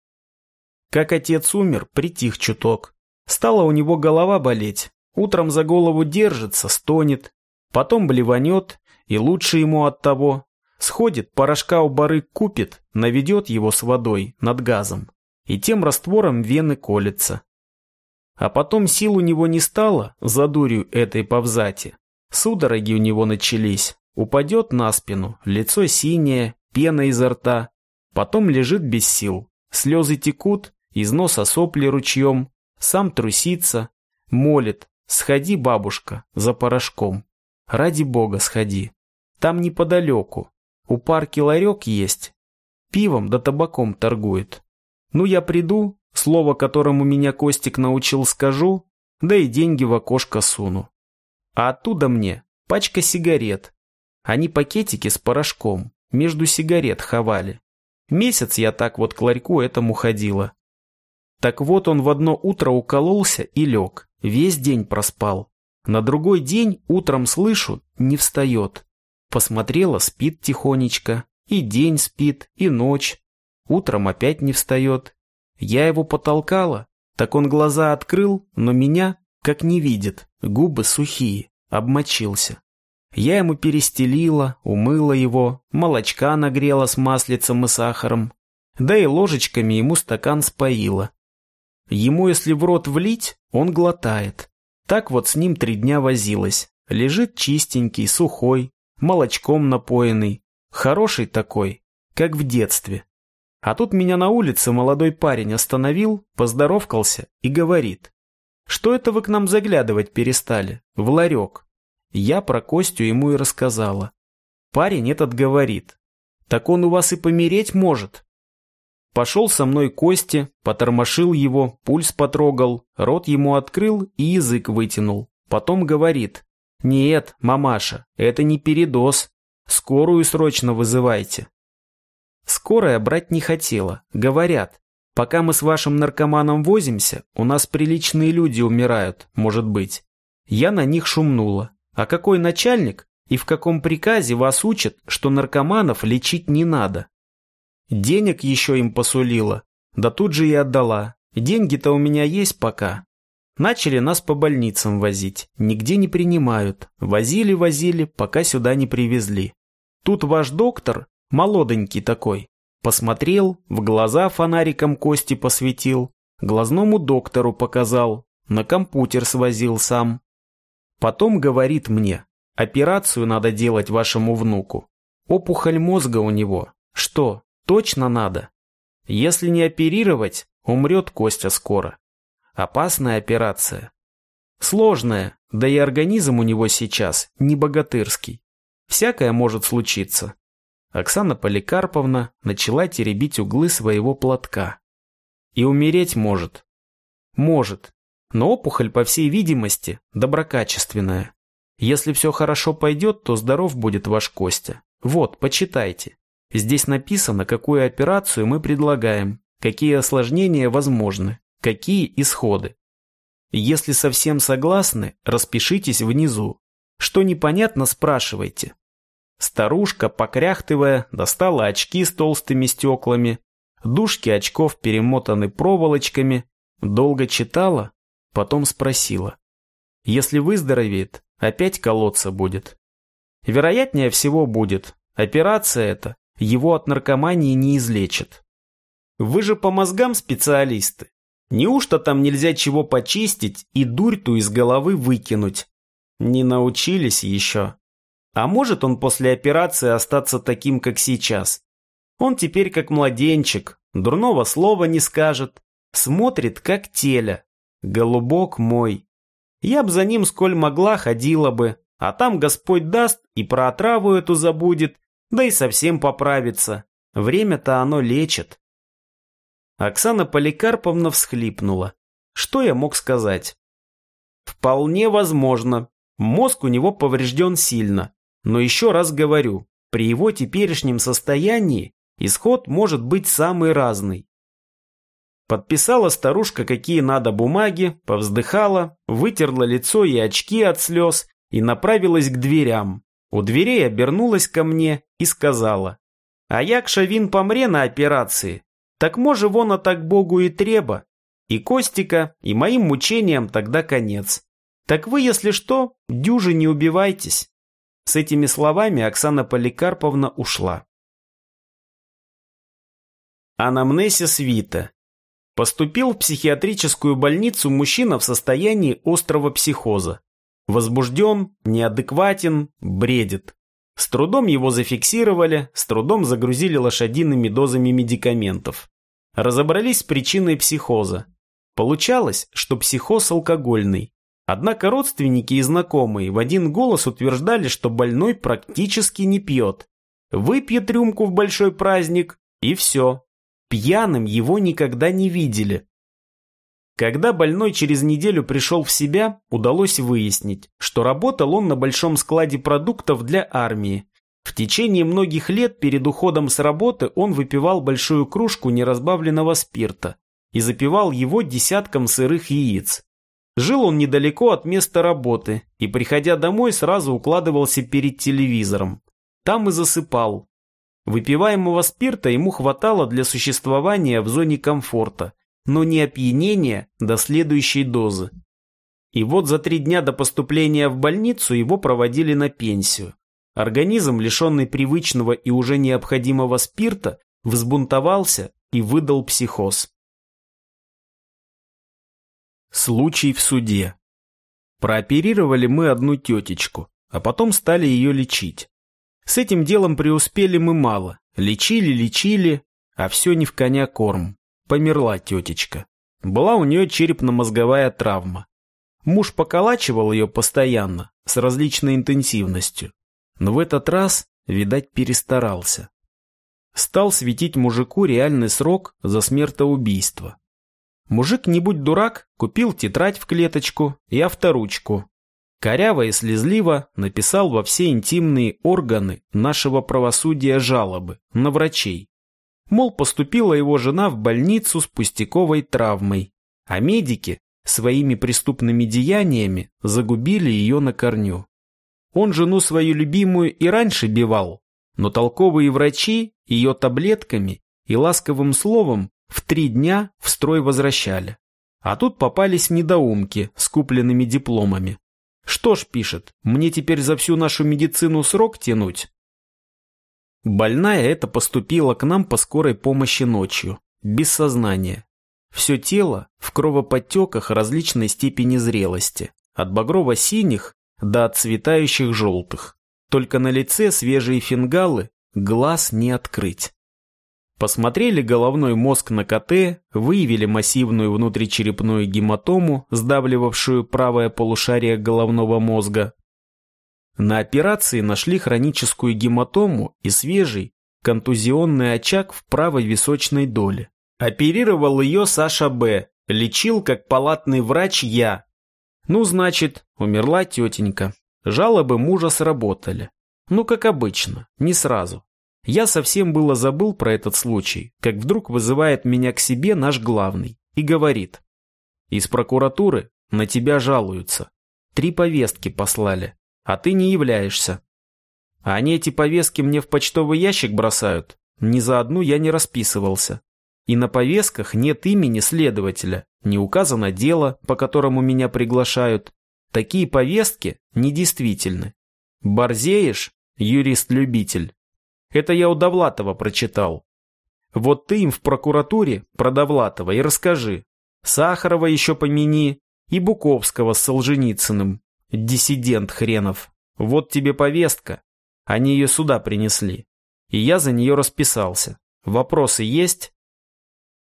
A: Как отец умер, притих чуток. Стала у него голова болеть, утром за голову держится, стонет, потом блеванет, и лучше ему от того. Сходит, порошка у бары купит, наведет его с водой над газом, и тем раствором вены колется. А потом сил у него не стало за дурью этой повзати, Судороги у него начались. Упадет на спину, лицо синее, пена изо рта. Потом лежит без сил. Слезы текут, из носа сопли ручьем. сам трусится, молит, сходи, бабушка, за порошком. Ради бога сходи. Там неподалеку. У парки ларек есть. Пивом да табаком торгует. Ну, я приду, слово которому меня Костик научил, скажу, да и деньги в окошко суну. А оттуда мне пачка сигарет. Они пакетики с порошком между сигарет ховали. Месяц я так вот к ларьку этому ходила. Так вот он в одно утро укололся и лег. Весь день проспал. На другой день утром слышу, не встает. Посмотрела, спит тихонечко. И день спит, и ночь. Утром опять не встает. Я его потолкала, так он глаза открыл, но меня как не видит, губы сухие, обмочился. Я ему перестелила, умыла его, молочка нагрела с маслицем и сахаром, да и ложечками ему стакан споила. Ему если в рот влить, он глотает. Так вот с ним три дня возилась. Лежит чистенький, сухой, молочком напоенный. Хороший такой, как в детстве. А тут меня на улице молодой парень остановил, поздоровкался и говорит. Что это вы к нам заглядывать перестали? В ларек. Я про Костю ему и рассказала. Парень этот говорит. Так он у вас и помереть может. Пошел со мной Кости, потормошил его, пульс потрогал, рот ему открыл и язык вытянул. Потом говорит. Нет, мамаша, это не передоз. Скорую срочно вызывайте. Скорая брать не хотела. Говорят, пока мы с вашим наркоманом возимся, у нас приличные люди умирают, может быть. Я на них шумнула. А какой начальник и в каком приказе вас учат, что наркоманов лечить не надо? Денег еще им посулила. Да тут же и отдала. Деньги-то у меня есть пока. Начали нас по больницам возить. Нигде не принимают. Возили-возили, пока сюда не привезли. Тут ваш доктор, молоденький такой, посмотрел, в глаза фонариком кости посветил, глазному доктору показал, на компьютер свозил сам. Потом говорит мне, операцию надо делать вашему внуку. Опухоль мозга у него. Что, Точно надо. Если не оперировать, умрет Костя скоро. Опасная операция. Сложная, да и организм у него сейчас не богатырский. Всякое может случиться. Оксана Поликарповна начала теребить углы своего платка. И умереть может. Может. Но опухоль, по всей видимости, доброкачественная. Если все хорошо пойдет, то здоров будет ваш Костя. Вот, почитайте. Здесь написано, какую операцию мы предлагаем, какие осложнения возможны, какие исходы. Если совсем согласны, распишитесь внизу. Что непонятно, спрашивайте. Старушка, покряхтывая, достала очки с толстыми стеклами. Дужки очков перемотаны проволочками. Долго читала, потом спросила. Если выздоровеет, опять колоться будет. Вероятнее всего будет. Операция эта его от наркомании не излечат. Вы же по мозгам специалисты. Неужто там нельзя чего почистить и дурь ту из головы выкинуть? Не научились еще. А может он после операции остаться таким, как сейчас? Он теперь как младенчик, дурного слова не скажет, смотрит как теля. Голубок мой. Я б за ним сколь могла ходила бы, а там Господь даст и про отраву эту забудет, да и совсем поправится. Время-то оно лечит. Оксана Поликарповна всхлипнула. Что я мог сказать? Вполне возможно. Мозг у него поврежден сильно. Но еще раз говорю, при его теперешнем состоянии исход может быть самый разный. Подписала старушка, какие надо бумаги, повздыхала, вытерла лицо и очки от слез и направилась к дверям. У дверей обернулась ко мне и сказала, «А якша він помре на операции, так може вона так Богу и треба, и Костика, и моим мучениям тогда конец. Так вы, если что, дюжи не убивайтесь». С этими словами Оксана Поликарповна ушла. Анамнесис Вита. Поступил в психиатрическую больницу мужчина в состоянии острого психоза. Возбужден, неадекватен, бредит. С трудом его зафиксировали, с трудом загрузили лошадиными дозами медикаментов. Разобрались с причиной психоза. Получалось, что психоз алкогольный. Однако родственники и знакомые в один голос утверждали, что больной практически не пьет. Выпьет рюмку в большой праздник, и все. Пьяным его никогда не видели. Когда больной через неделю пришел в себя, удалось выяснить, что работал он на большом складе продуктов для армии. В течение многих лет перед уходом с работы он выпивал большую кружку неразбавленного спирта и запивал его десятком сырых яиц. Жил он недалеко от места работы и, приходя домой, сразу укладывался перед телевизором. Там и засыпал. Выпиваемого спирта ему хватало для существования в зоне комфорта, но не опьянения до следующей дозы. И вот за три дня до поступления в больницу его проводили на пенсию. Организм, лишенный привычного и уже необходимого спирта, взбунтовался и выдал психоз. Случай в суде. Прооперировали мы одну тетечку, а потом стали ее лечить. С этим делом преуспели мы мало. Лечили, лечили, а все не в коня корм. Померла тетечка. Была у нее черепно-мозговая травма. Муж поколачивал ее постоянно, с различной интенсивностью. Но в этот раз, видать, перестарался. Стал светить мужику реальный срок за смертоубийство. Мужик, не будь дурак, купил тетрадь в клеточку и авторучку. Коряво и слезливо написал во все интимные органы нашего правосудия жалобы на врачей. Мол, поступила его жена в больницу с пустяковой травмой, а медики своими преступными деяниями загубили ее на корню. Он жену свою любимую и раньше бивал, но толковые врачи ее таблетками и ласковым словом в три дня в строй возвращали. А тут попались недоумки с купленными дипломами. Что ж, пишет, мне теперь за всю нашу медицину срок тянуть? Больная эта поступила к нам по скорой помощи ночью, без сознания. Все тело в кровоподтеках различной степени зрелости, от багрово-синих до отцветающих желтых. Только на лице свежие фингалы, глаз не открыть. Посмотрели головной мозг на КТ, выявили массивную внутричерепную гематому, сдавливавшую правое полушарие головного мозга. На операции нашли хроническую гематому и свежий контузионный очаг в правой височной доле. Оперировал ее Саша Б. Лечил как палатный врач я. Ну, значит, умерла тетенька. Жалобы мужа сработали. Ну, как обычно, не сразу. Я совсем было забыл про этот случай, как вдруг вызывает меня к себе наш главный и говорит. Из прокуратуры на тебя жалуются. Три повестки послали, а ты не являешься. А они эти повестки мне в почтовый ящик бросают. Ни за одну я не расписывался. И на повестках нет имени следователя, не указано дело, по которому меня приглашают. Такие повестки недействительны. Борзеешь, юрист-любитель, это я у Довлатова прочитал. Вот ты им в прокуратуре про Довлатова и расскажи. Сахарова еще помяни и Буковского с Солженицыным. Диссидент хренов. Вот тебе повестка. Они ее сюда принесли. И я за нее расписался. Вопросы есть?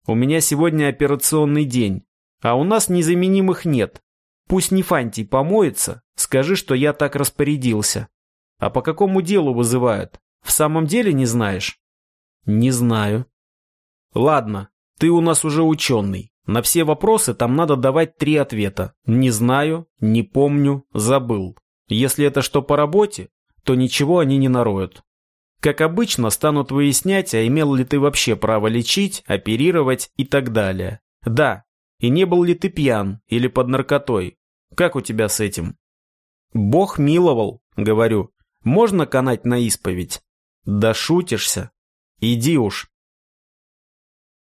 A: У меня сегодня операционный день, а у нас незаменимых нет. Пусть Нефантий помоется, скажи, что я так распорядился. А по какому делу вызывают? В самом деле не знаешь? Не знаю. Ладно, ты у нас уже ученый. На все вопросы там надо давать три ответа. Не знаю, не помню, забыл. Если это что по работе, то ничего они не нароют. Как обычно, станут выяснять, а имел ли ты вообще право лечить, оперировать и так далее. Да, и не был ли ты пьян или под наркотой. Как у тебя с этим? Бог миловал, говорю. Можно канать на исповедь? Да шутишься. Иди уж.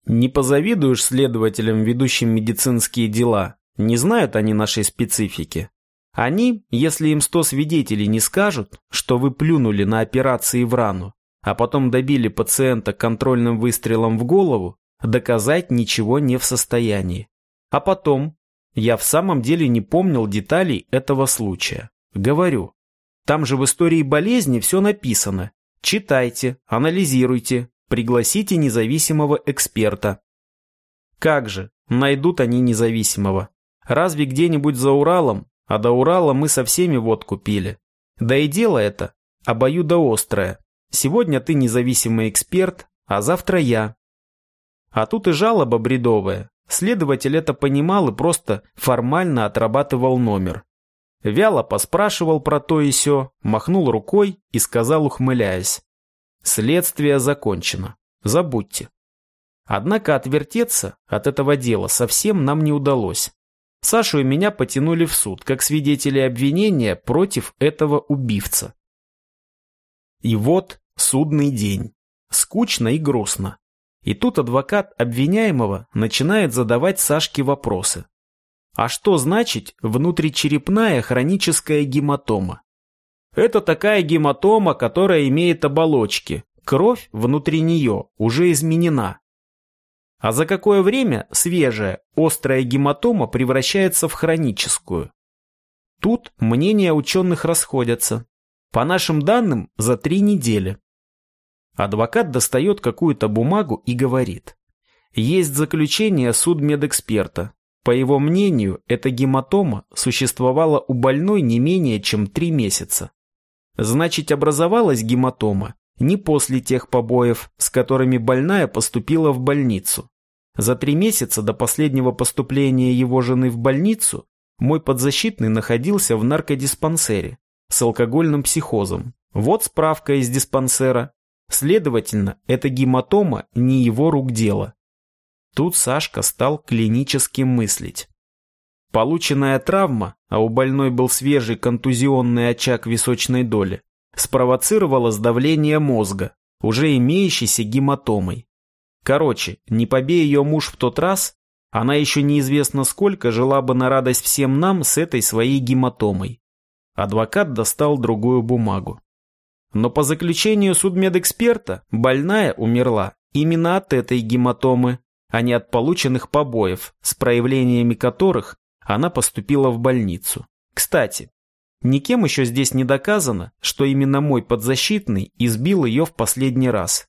A: Не позавидуешь следователям, ведущим медицинские дела. Не знают они нашей специфики. Они, если им сто свидетелей не скажут, что вы плюнули на операции в рану, а потом добили пациента контрольным выстрелом в голову, доказать ничего не в состоянии. А потом, я в самом деле не помнил деталей этого случая. Говорю, там же в истории болезни все написано, Читайте, анализируйте, пригласите независимого эксперта. Как же, найдут они независимого. Разве где-нибудь за Уралом? А до Урала мы со всеми водку пили. Да и дело это обоюдоострое. Сегодня ты независимый эксперт, а завтра я. А тут и жалоба бредовая. Следователь это понимал и просто формально отрабатывал номер. Вяло поспрашивал про то и сё, махнул рукой и сказал, ухмыляясь. Следствие закончено. Забудьте. Однако отвертеться от этого дела совсем нам не удалось. Сашу и меня потянули в суд, как свидетели обвинения против этого убивца. И вот судный день. Скучно и грустно. И тут адвокат обвиняемого начинает задавать Сашке вопросы. А что значит внутричерепная хроническая гематома? Это такая гематома, которая имеет оболочки. Кровь внутри нее уже изменена. А за какое время свежая, острая гематома превращается в хроническую? Тут мнения ученых расходятся. По нашим данным, за три недели. Адвокат достает какую-то бумагу и говорит. Есть заключение судмедэксперта. По его мнению, эта гематома существовала у больной не менее чем три месяца. Значит, образовалась гематома не после тех побоев, с которыми больная поступила в больницу. За три месяца до последнего поступления его жены в больницу мой подзащитный находился в наркодиспансере с алкогольным психозом. Вот справка из диспансера. Следовательно, эта гематома не его рук дело. Тут Сашка стал клинически мыслить. Полученная травма, а у больной был свежий контузионный очаг височной доли, спровоцировала сдавление мозга, уже имеющейся гематомой. Короче, не побей ее муж в тот раз, она еще неизвестно сколько жила бы на радость всем нам с этой своей гематомой. Адвокат достал другую бумагу. Но по заключению судмедэксперта больная умерла именно от этой гематомы, а не от полученных побоев, с проявлениями которых она поступила в больницу. Кстати, никем еще здесь не доказано, что именно мой подзащитный избил ее в последний раз.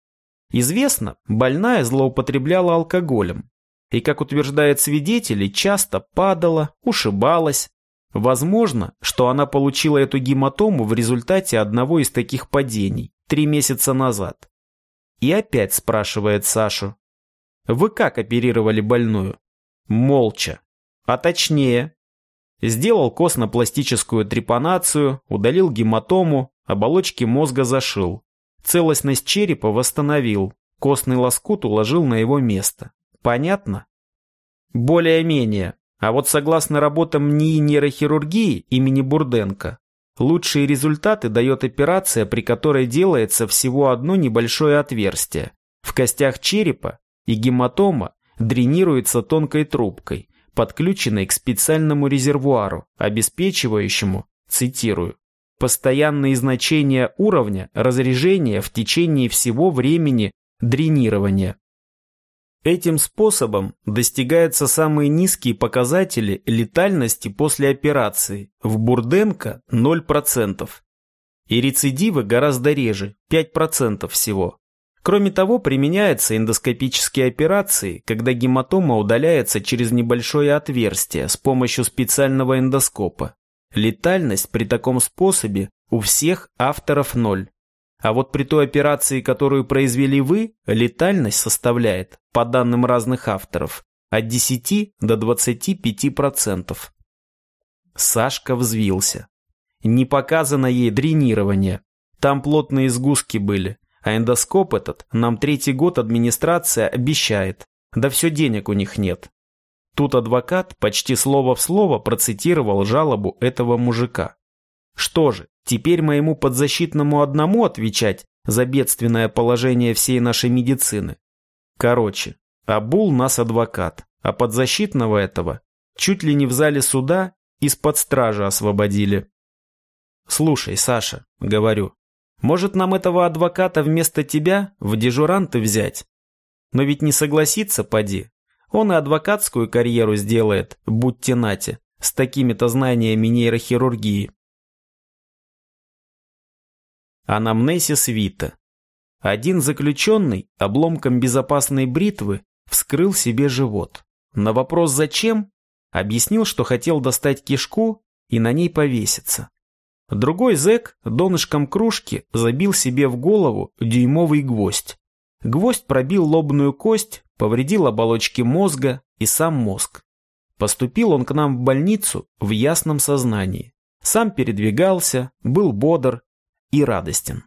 A: Известно, больная злоупотребляла алкоголем. И, как утверждают свидетели, часто падала, ушибалась. Возможно, что она получила эту гематому в результате одного из таких падений три месяца назад. И опять спрашивает Сашу. Вы как оперировали больную? Молча. А точнее, сделал костно-пластическую трепанацию, удалил гематому, оболочки мозга зашил. Целостность черепа восстановил, костный лоскут уложил на его место. Понятно? Более-менее. А вот согласно работам НИИ нейрохирургии имени Бурденко, лучшие результаты дает операция, при которой делается всего одно небольшое отверстие. В костях черепа и гематома дренируется тонкой трубкой, подключенной к специальному резервуару, обеспечивающему, цитирую, постоянные значения уровня разрежения в течение всего времени дренирования. Этим способом достигаются самые низкие показатели летальности после операции, в Бурденко 0%. И рецидивы гораздо реже, 5% всего. Кроме того, применяются эндоскопические операции, когда гематома удаляется через небольшое отверстие с помощью специального эндоскопа. Летальность при таком способе у всех авторов ноль. А вот при той операции, которую произвели вы, летальность составляет, по данным разных авторов, от 10 до 25%. Сашка взвился. Не показано ей дренирование. Там плотные сгустки были. А эндоскоп этот нам третий год администрация обещает. Да все денег у них нет. Тут адвокат почти слово в слово процитировал жалобу этого мужика. Что же, теперь моему подзащитному одному отвечать за бедственное положение всей нашей медицины? Короче, обул нас адвокат, а подзащитного этого чуть ли не в зале суда из-под стражи освободили. «Слушай, Саша», — говорю, — «может нам этого адвоката вместо тебя в дежуранты взять? Но ведь не согласится, поди, он и адвокатскую карьеру сделает, будьте нате, с такими-то знаниями нейрохирургии. Анамнесис Вита. Один заключенный обломком безопасной бритвы вскрыл себе живот. На вопрос «зачем?» объяснил, что хотел достать кишку и на ней повеситься. Другой зэк донышком кружки забил себе в голову дюймовый гвоздь. Гвоздь пробил лобную кость, повредил оболочки мозга и сам мозг. Поступил он к нам в больницу в ясном сознании. Сам передвигался, был бодр и радостен.